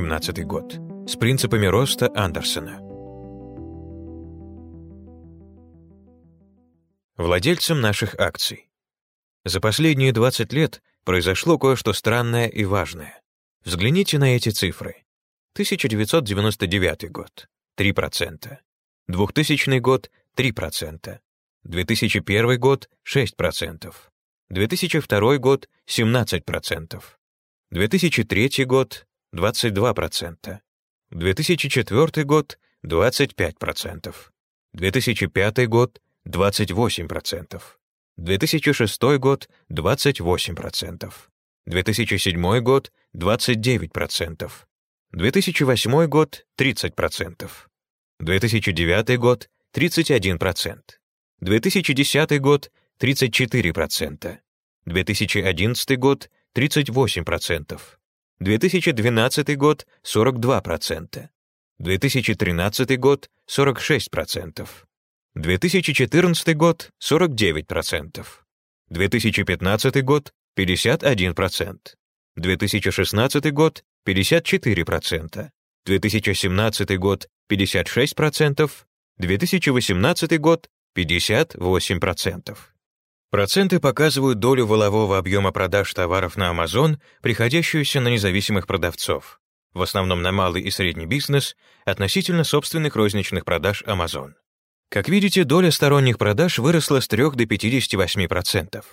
2017 год. С принципами роста Андерсона. Владельцам наших акций. За последние 20 лет произошло кое-что странное и важное. Взгляните на эти цифры. 1999 год — 3%. 2000 год — 3%. 2001 год — 6%. 2002 год — 17%. 2003 год — 22%. 2004 год — 25%. 2005 год — 28%. 2006 год — 28%. 2007 год — 29%. 2008 год — 30%. 2009 год — 31%. 2010 год — 34%. 2011 год — 38%. 2012 год — 42%. 2013 год — 46%. 2014 год — 49%. 2015 год — 51%. 2016 год — 54%. 2017 год — 56%. 2018 год — 58%. Проценты показывают долю волового объема продаж товаров на Amazon, приходящуюся на независимых продавцов, в основном на малый и средний бизнес, относительно собственных розничных продаж Amazon. Как видите, доля сторонних продаж выросла с 3 до 58%.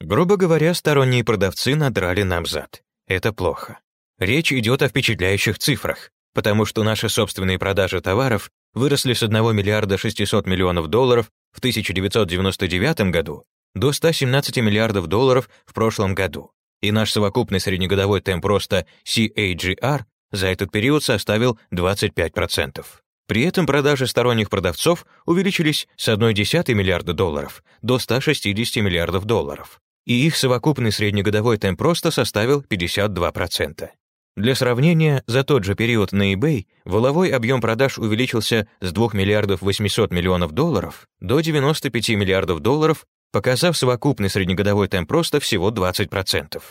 Грубо говоря, сторонние продавцы надрали нам зад. Это плохо. Речь идет о впечатляющих цифрах, потому что наши собственные продажи товаров выросли с 1 миллиарда 600 миллионов долларов в 1999 году до 117 миллиардов долларов в прошлом году, и наш совокупный среднегодовой темп роста CAGR за этот период составил 25%. При этом продажи сторонних продавцов увеличились с 1,1 миллиарда долларов до 160 миллиардов долларов, и их совокупный среднегодовой темп роста составил 52%. Для сравнения, за тот же период на eBay воловой объем продаж увеличился с 2 миллиардов 800 миллионов долларов до 95 миллиардов долларов, показав совокупный среднегодовой темп роста всего 20%.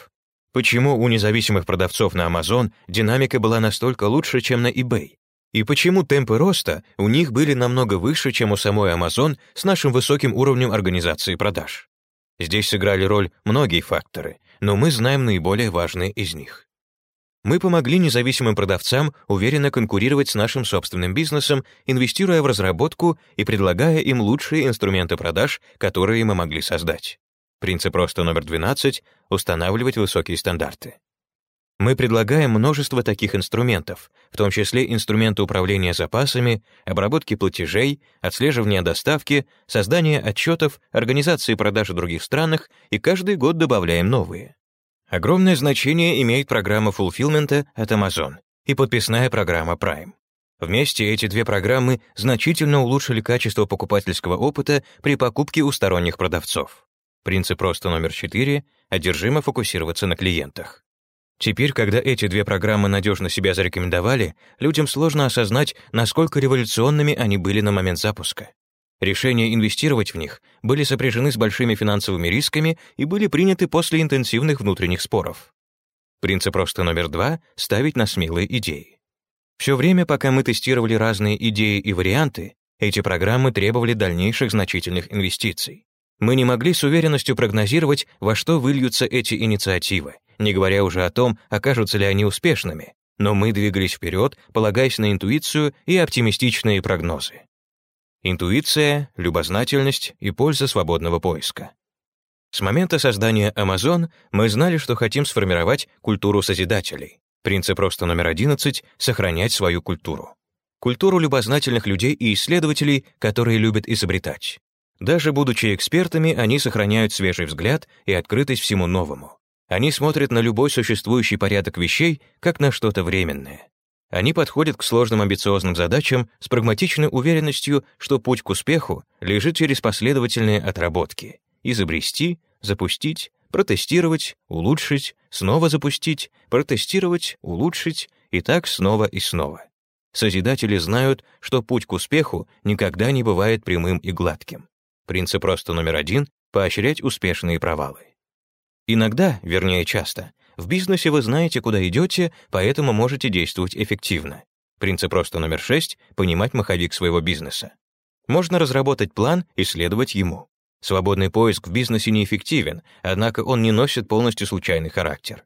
Почему у независимых продавцов на Amazon динамика была настолько лучше, чем на eBay? И почему темпы роста у них были намного выше, чем у самой Amazon с нашим высоким уровнем организации продаж? Здесь сыграли роль многие факторы, но мы знаем наиболее важные из них. Мы помогли независимым продавцам уверенно конкурировать с нашим собственным бизнесом, инвестируя в разработку и предлагая им лучшие инструменты продаж, которые мы могли создать. Принцип роста номер 12 — устанавливать высокие стандарты. Мы предлагаем множество таких инструментов, в том числе инструменты управления запасами, обработки платежей, отслеживания доставки, создания отчетов, организации продаж в других странах и каждый год добавляем новые. Огромное значение имеет программа фулфилмента от Amazon и подписная программа Prime. Вместе эти две программы значительно улучшили качество покупательского опыта при покупке у сторонних продавцов. Принцип роста номер 4 — одержимо фокусироваться на клиентах. Теперь, когда эти две программы надежно себя зарекомендовали, людям сложно осознать, насколько революционными они были на момент запуска. Решения инвестировать в них были сопряжены с большими финансовыми рисками и были приняты после интенсивных внутренних споров. Принцип роста номер два — ставить на смелые идеи. Все время, пока мы тестировали разные идеи и варианты, эти программы требовали дальнейших значительных инвестиций. Мы не могли с уверенностью прогнозировать, во что выльются эти инициативы, не говоря уже о том, окажутся ли они успешными, но мы двигались вперед, полагаясь на интуицию и оптимистичные прогнозы. Интуиция, любознательность и польза свободного поиска. С момента создания Amazon мы знали, что хотим сформировать культуру созидателей. Принцип роста номер 11 — сохранять свою культуру. Культуру любознательных людей и исследователей, которые любят изобретать. Даже будучи экспертами, они сохраняют свежий взгляд и открытость всему новому. Они смотрят на любой существующий порядок вещей как на что-то временное. Они подходят к сложным амбициозным задачам с прагматичной уверенностью, что путь к успеху лежит через последовательные отработки. Изобрести, запустить, протестировать, улучшить, снова запустить, протестировать, улучшить и так снова и снова. Созидатели знают, что путь к успеху никогда не бывает прямым и гладким. Принцип просто номер один — поощрять успешные провалы. Иногда, вернее часто, В бизнесе вы знаете, куда идете, поэтому можете действовать эффективно. Принцип просто номер шесть — понимать маховик своего бизнеса. Можно разработать план и следовать ему. Свободный поиск в бизнесе неэффективен, однако он не носит полностью случайный характер.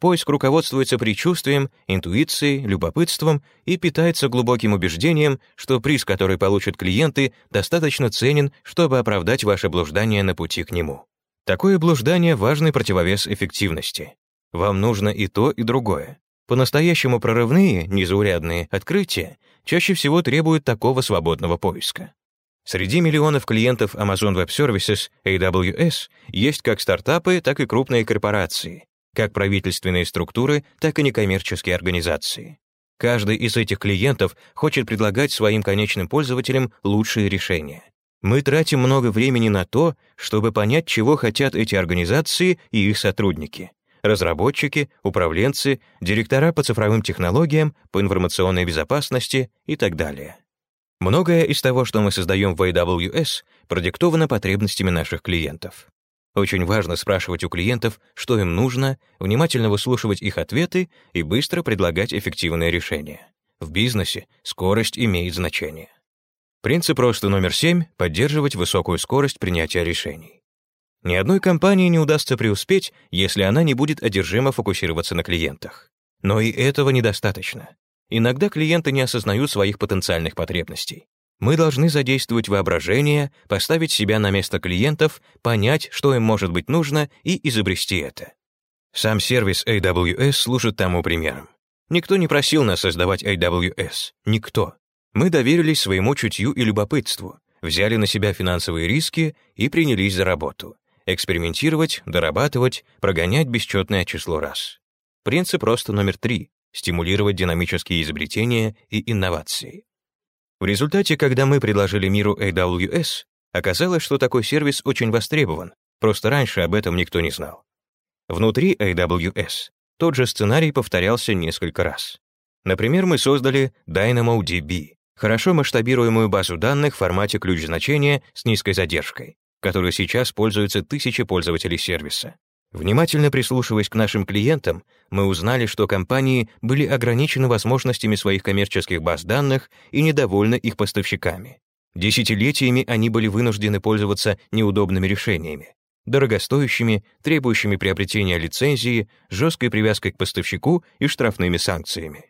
Поиск руководствуется предчувствием, интуицией, любопытством и питается глубоким убеждением, что приз, который получат клиенты, достаточно ценен, чтобы оправдать ваше блуждание на пути к нему. Такое блуждание — важный противовес эффективности. Вам нужно и то, и другое. По-настоящему прорывные, незаурядные открытия чаще всего требуют такого свободного поиска. Среди миллионов клиентов Amazon Web Services, AWS, есть как стартапы, так и крупные корпорации, как правительственные структуры, так и некоммерческие организации. Каждый из этих клиентов хочет предлагать своим конечным пользователям лучшие решения. Мы тратим много времени на то, чтобы понять, чего хотят эти организации и их сотрудники. Разработчики, управленцы, директора по цифровым технологиям, по информационной безопасности и так далее. Многое из того, что мы создаем в AWS, продиктовано потребностями наших клиентов. Очень важно спрашивать у клиентов, что им нужно, внимательно выслушивать их ответы и быстро предлагать эффективные решения. В бизнесе скорость имеет значение. Принцип просто номер семь — поддерживать высокую скорость принятия решений. Ни одной компании не удастся преуспеть, если она не будет одержимо фокусироваться на клиентах. Но и этого недостаточно. Иногда клиенты не осознают своих потенциальных потребностей. Мы должны задействовать воображение, поставить себя на место клиентов, понять, что им может быть нужно, и изобрести это. Сам сервис AWS служит тому примером. Никто не просил нас создавать AWS. Никто. Мы доверились своему чутью и любопытству, взяли на себя финансовые риски и принялись за работу. Экспериментировать, дорабатывать, прогонять бесчетное число раз. Принцип просто номер три — стимулировать динамические изобретения и инновации. В результате, когда мы предложили миру AWS, оказалось, что такой сервис очень востребован, просто раньше об этом никто не знал. Внутри AWS тот же сценарий повторялся несколько раз. Например, мы создали DynamoDB, хорошо масштабируемую базу данных в формате ключ значения с низкой задержкой, которой сейчас пользуются тысячи пользователей сервиса. Внимательно прислушиваясь к нашим клиентам, мы узнали, что компании были ограничены возможностями своих коммерческих баз данных и недовольны их поставщиками. Десятилетиями они были вынуждены пользоваться неудобными решениями, дорогостоящими, требующими приобретения лицензии, жесткой привязкой к поставщику и штрафными санкциями.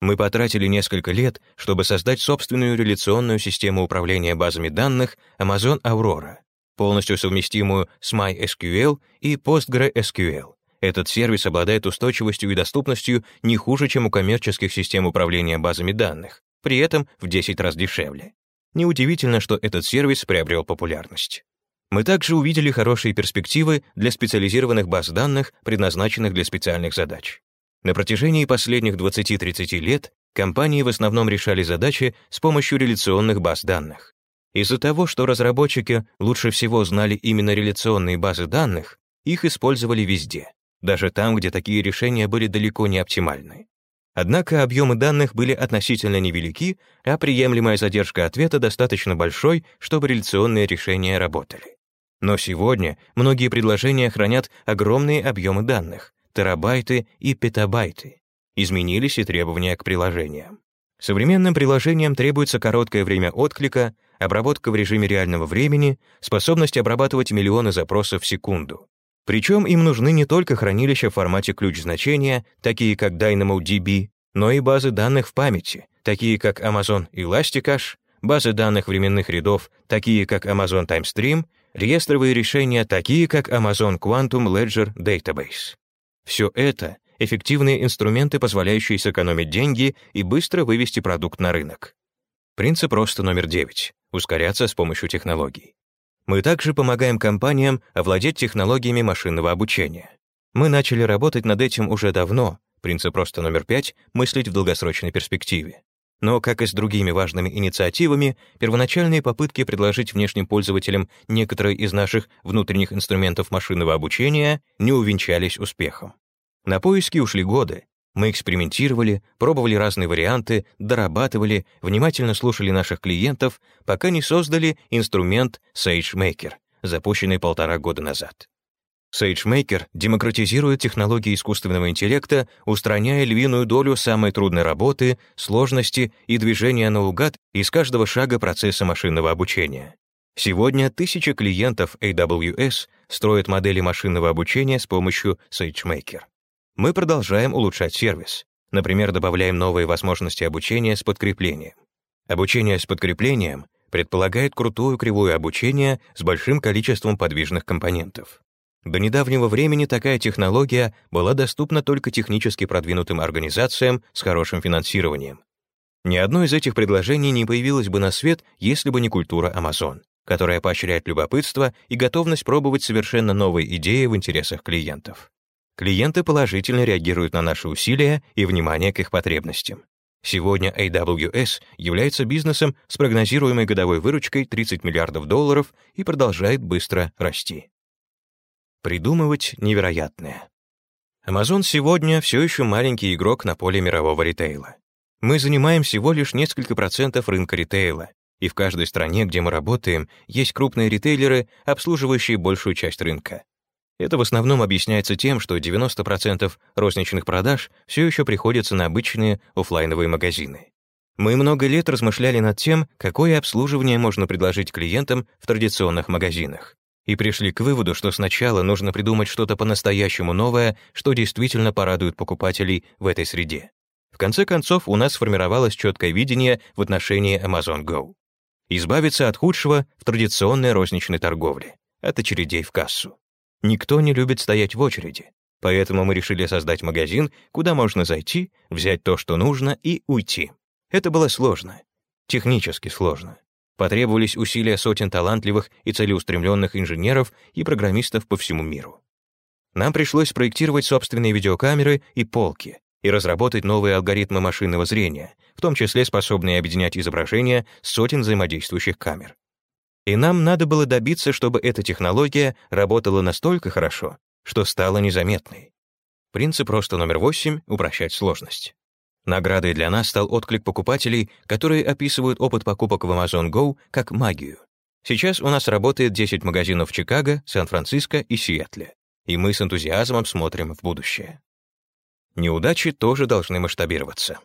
Мы потратили несколько лет, чтобы создать собственную реляционную систему управления базами данных Amazon Aurora, полностью совместимую с MySQL и PostgreSQL. Этот сервис обладает устойчивостью и доступностью не хуже, чем у коммерческих систем управления базами данных, при этом в 10 раз дешевле. Неудивительно, что этот сервис приобрел популярность. Мы также увидели хорошие перспективы для специализированных баз данных, предназначенных для специальных задач. На протяжении последних 20-30 лет компании в основном решали задачи с помощью реляционных баз данных. Из-за того, что разработчики лучше всего знали именно реляционные базы данных, их использовали везде, даже там, где такие решения были далеко не оптимальны. Однако объемы данных были относительно невелики, а приемлемая задержка ответа достаточно большой, чтобы реляционные решения работали. Но сегодня многие предложения хранят огромные объемы данных, терабайты и петабайты. Изменились и требования к приложениям. Современным приложениям требуется короткое время отклика, обработка в режиме реального времени, способность обрабатывать миллионы запросов в секунду. Причем им нужны не только хранилища в формате ключ-значения, такие как DynamoDB, но и базы данных в памяти, такие как Amazon Elasticache, базы данных временных рядов, такие как Amazon TimeStream, реестровые решения, такие как Amazon Quantum Ledger Database. Все это — эффективные инструменты, позволяющие сэкономить деньги и быстро вывести продукт на рынок. Принцип роста номер 9 — ускоряться с помощью технологий. Мы также помогаем компаниям овладеть технологиями машинного обучения. Мы начали работать над этим уже давно, принцип роста номер 5 — мыслить в долгосрочной перспективе. Но, как и с другими важными инициативами, первоначальные попытки предложить внешним пользователям некоторые из наших внутренних инструментов машинного обучения не увенчались успехом. На поиски ушли годы, мы экспериментировали, пробовали разные варианты, дорабатывали, внимательно слушали наших клиентов, пока не создали инструмент SageMaker, запущенный полтора года назад. SageMaker демократизирует технологии искусственного интеллекта, устраняя львиную долю самой трудной работы, сложности и движения наугад из каждого шага процесса машинного обучения. Сегодня тысячи клиентов AWS строят модели машинного обучения с помощью SageMaker. Мы продолжаем улучшать сервис. Например, добавляем новые возможности обучения с подкреплением. Обучение с подкреплением предполагает крутую кривую обучения с большим количеством подвижных компонентов. До недавнего времени такая технология была доступна только технически продвинутым организациям с хорошим финансированием. Ни одно из этих предложений не появилось бы на свет, если бы не культура Amazon, которая поощряет любопытство и готовность пробовать совершенно новые идеи в интересах клиентов. Клиенты положительно реагируют на наши усилия и внимание к их потребностям. Сегодня AWS является бизнесом с прогнозируемой годовой выручкой 30 миллиардов долларов и продолжает быстро расти. Придумывать невероятное. Amazon сегодня все еще маленький игрок на поле мирового ритейла. Мы занимаем всего лишь несколько процентов рынка ритейла, и в каждой стране, где мы работаем, есть крупные ритейлеры, обслуживающие большую часть рынка. Это в основном объясняется тем, что 90% розничных продаж все еще приходятся на обычные офлайновые магазины. Мы много лет размышляли над тем, какое обслуживание можно предложить клиентам в традиционных магазинах и пришли к выводу, что сначала нужно придумать что-то по-настоящему новое, что действительно порадует покупателей в этой среде. В конце концов, у нас сформировалось четкое видение в отношении Amazon Go. Избавиться от худшего в традиционной розничной торговле, от очередей в кассу. Никто не любит стоять в очереди, поэтому мы решили создать магазин, куда можно зайти, взять то, что нужно, и уйти. Это было сложно, технически сложно. Потребовались усилия сотен талантливых и целеустремленных инженеров и программистов по всему миру. Нам пришлось проектировать собственные видеокамеры и полки и разработать новые алгоритмы машинного зрения, в том числе способные объединять изображения сотен взаимодействующих камер. И нам надо было добиться, чтобы эта технология работала настолько хорошо, что стала незаметной. Принцип роста номер 8 — упрощать сложность. Наградой для нас стал отклик покупателей, которые описывают опыт покупок в Amazon Go как магию. Сейчас у нас работает 10 магазинов в Чикаго, Сан-Франциско и Сиэтле, и мы с энтузиазмом смотрим в будущее. Неудачи тоже должны масштабироваться.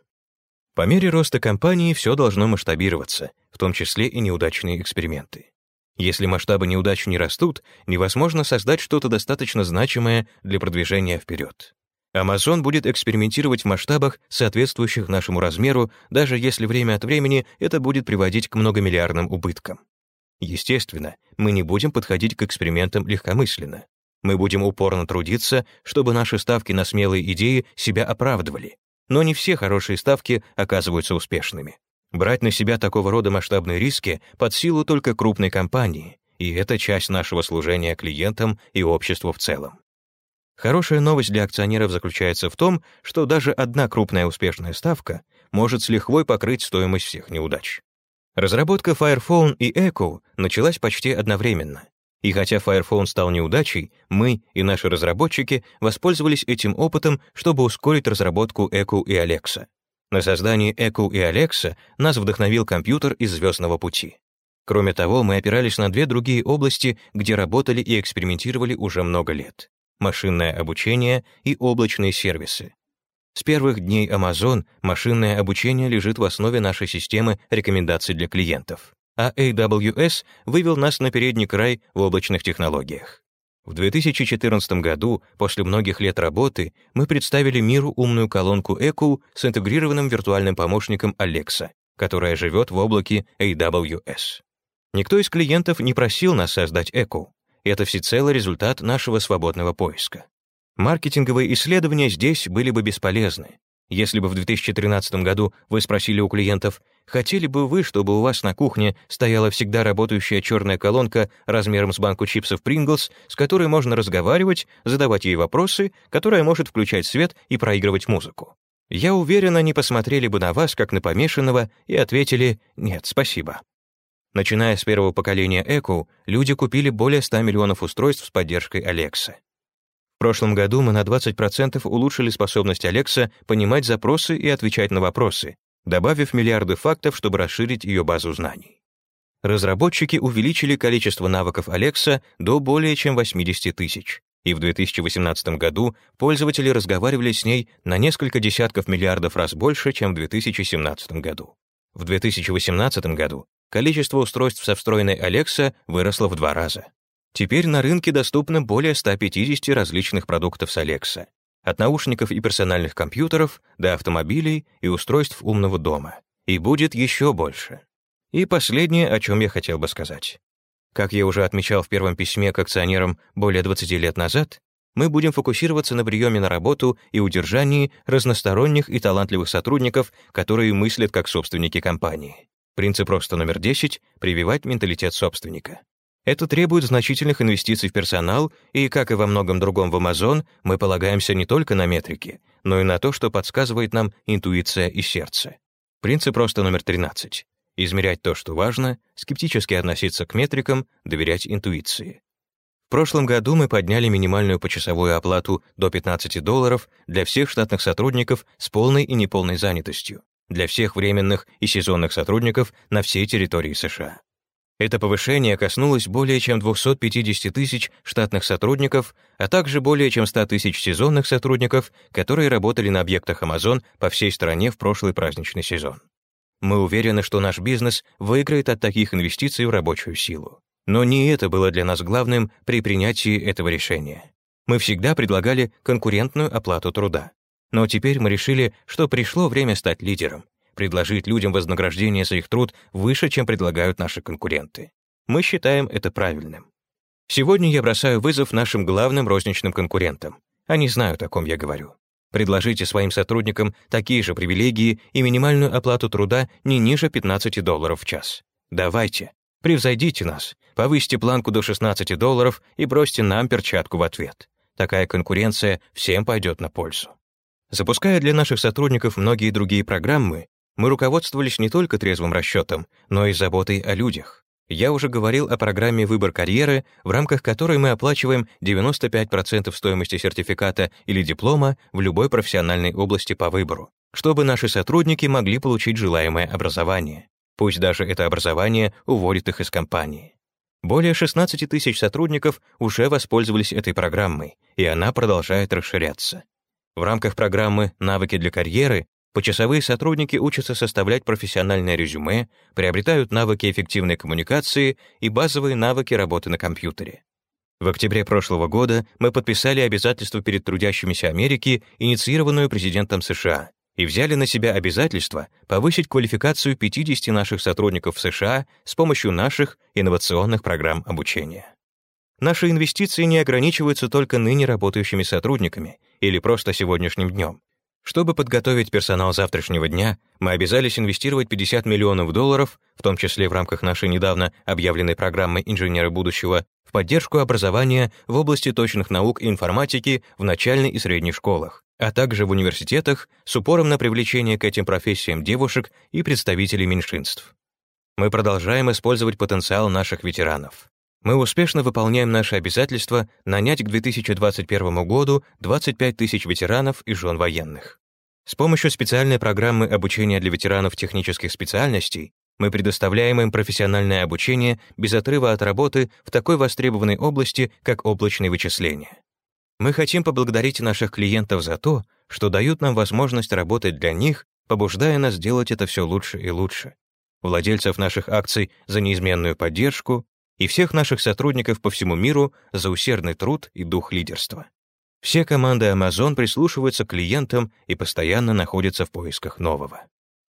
По мере роста компании все должно масштабироваться, в том числе и неудачные эксперименты. Если масштабы неудач не растут, невозможно создать что-то достаточно значимое для продвижения вперед. Amazon будет экспериментировать в масштабах, соответствующих нашему размеру, даже если время от времени это будет приводить к многомиллиардным убыткам. Естественно, мы не будем подходить к экспериментам легкомысленно. Мы будем упорно трудиться, чтобы наши ставки на смелые идеи себя оправдывали. Но не все хорошие ставки оказываются успешными. Брать на себя такого рода масштабные риски под силу только крупной компании, и это часть нашего служения клиентам и обществу в целом. Хорошая новость для акционеров заключается в том, что даже одна крупная успешная ставка может с лихвой покрыть стоимость всех неудач. Разработка Fire Phone и Echo началась почти одновременно. И хотя Fire Phone стал неудачей, мы и наши разработчики воспользовались этим опытом, чтобы ускорить разработку Echo и Alexa. На создание Echo и Alexa нас вдохновил компьютер из «Звездного пути». Кроме того, мы опирались на две другие области, где работали и экспериментировали уже много лет машинное обучение и облачные сервисы. С первых дней Amazon машинное обучение лежит в основе нашей системы рекомендаций для клиентов, а AWS вывел нас на передний край в облачных технологиях. В 2014 году, после многих лет работы, мы представили миру умную колонку Echo с интегрированным виртуальным помощником Alexa, которая живет в облаке AWS. Никто из клиентов не просил нас создать Echo. Это всецело результат нашего свободного поиска. Маркетинговые исследования здесь были бы бесполезны. Если бы в 2013 году вы спросили у клиентов, хотели бы вы, чтобы у вас на кухне стояла всегда работающая черная колонка размером с банку чипсов Pringles, с которой можно разговаривать, задавать ей вопросы, которая может включать свет и проигрывать музыку. Я уверен, они посмотрели бы на вас, как на помешанного, и ответили «нет, спасибо». Начиная с первого поколения Echo, люди купили более 100 миллионов устройств с поддержкой Alexa. В прошлом году мы на 20% улучшили способность Alexa понимать запросы и отвечать на вопросы, добавив миллиарды фактов, чтобы расширить ее базу знаний. Разработчики увеличили количество навыков Alexa до более чем 80 тысяч. и в 2018 году пользователи разговаривали с ней на несколько десятков миллиардов раз больше, чем в 2017 году. В 2018 году количество устройств со встроенной Alexa выросло в два раза. Теперь на рынке доступно более 150 различных продуктов с Alexa, от наушников и персональных компьютеров до автомобилей и устройств умного дома. И будет еще больше. И последнее, о чем я хотел бы сказать. Как я уже отмечал в первом письме к акционерам более 20 лет назад, мы будем фокусироваться на приеме на работу и удержании разносторонних и талантливых сотрудников, которые мыслят как собственники компании. Принцип роста номер 10 — прививать менталитет собственника. Это требует значительных инвестиций в персонал, и, как и во многом другом в Amazon, мы полагаемся не только на метрики, но и на то, что подсказывает нам интуиция и сердце. Принцип роста номер 13 измерять то, что важно, скептически относиться к метрикам, доверять интуиции. В прошлом году мы подняли минимальную почасовую оплату до 15 долларов для всех штатных сотрудников с полной и неполной занятостью, для всех временных и сезонных сотрудников на всей территории США. Это повышение коснулось более чем 250 тысяч штатных сотрудников, а также более чем 100 тысяч сезонных сотрудников, которые работали на объектах Amazon по всей стране в прошлый праздничный сезон. Мы уверены, что наш бизнес выиграет от таких инвестиций в рабочую силу. Но не это было для нас главным при принятии этого решения. Мы всегда предлагали конкурентную оплату труда. Но теперь мы решили, что пришло время стать лидером, предложить людям вознаграждение за их труд выше, чем предлагают наши конкуренты. Мы считаем это правильным. Сегодня я бросаю вызов нашим главным розничным конкурентам. Они знают, о ком я говорю. Предложите своим сотрудникам такие же привилегии и минимальную оплату труда не ниже 15 долларов в час. Давайте, превзойдите нас, повысьте планку до 16 долларов и бросьте нам перчатку в ответ. Такая конкуренция всем пойдет на пользу. Запуская для наших сотрудников многие другие программы, мы руководствовались не только трезвым расчетом, но и заботой о людях. Я уже говорил о программе «Выбор карьеры», в рамках которой мы оплачиваем 95% стоимости сертификата или диплома в любой профессиональной области по выбору, чтобы наши сотрудники могли получить желаемое образование. Пусть даже это образование уводит их из компании. Более 16 тысяч сотрудников уже воспользовались этой программой, и она продолжает расширяться. В рамках программы «Навыки для карьеры» Почасовые сотрудники учатся составлять профессиональное резюме, приобретают навыки эффективной коммуникации и базовые навыки работы на компьютере. В октябре прошлого года мы подписали обязательство перед трудящимися Америки, инициированную президентом США, и взяли на себя обязательство повысить квалификацию 50 наших сотрудников в США с помощью наших инновационных программ обучения. Наши инвестиции не ограничиваются только ныне работающими сотрудниками или просто сегодняшним днем. Чтобы подготовить персонал завтрашнего дня, мы обязались инвестировать 50 миллионов долларов, в том числе в рамках нашей недавно объявленной программы «Инженеры будущего», в поддержку образования в области точных наук и информатики в начальной и средней школах, а также в университетах с упором на привлечение к этим профессиям девушек и представителей меньшинств. Мы продолжаем использовать потенциал наших ветеранов. Мы успешно выполняем наши обязательства нанять к 2021 году 25 тысяч ветеранов и жен военных. С помощью специальной программы обучения для ветеранов технических специальностей мы предоставляем им профессиональное обучение без отрыва от работы в такой востребованной области, как облачные вычисления. Мы хотим поблагодарить наших клиентов за то, что дают нам возможность работать для них, побуждая нас делать это все лучше и лучше. Владельцев наших акций за неизменную поддержку, и всех наших сотрудников по всему миру за усердный труд и дух лидерства. Все команды Amazon прислушиваются к клиентам и постоянно находятся в поисках нового.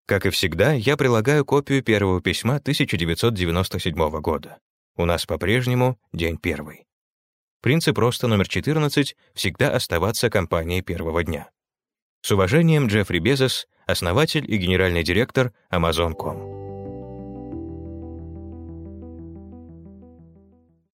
Как и всегда, я прилагаю копию первого письма 1997 года. У нас по-прежнему день первый. Принцип роста номер 14 — всегда оставаться компанией первого дня. С уважением, Джеффри Безос, основатель и генеральный директор Amazon.com.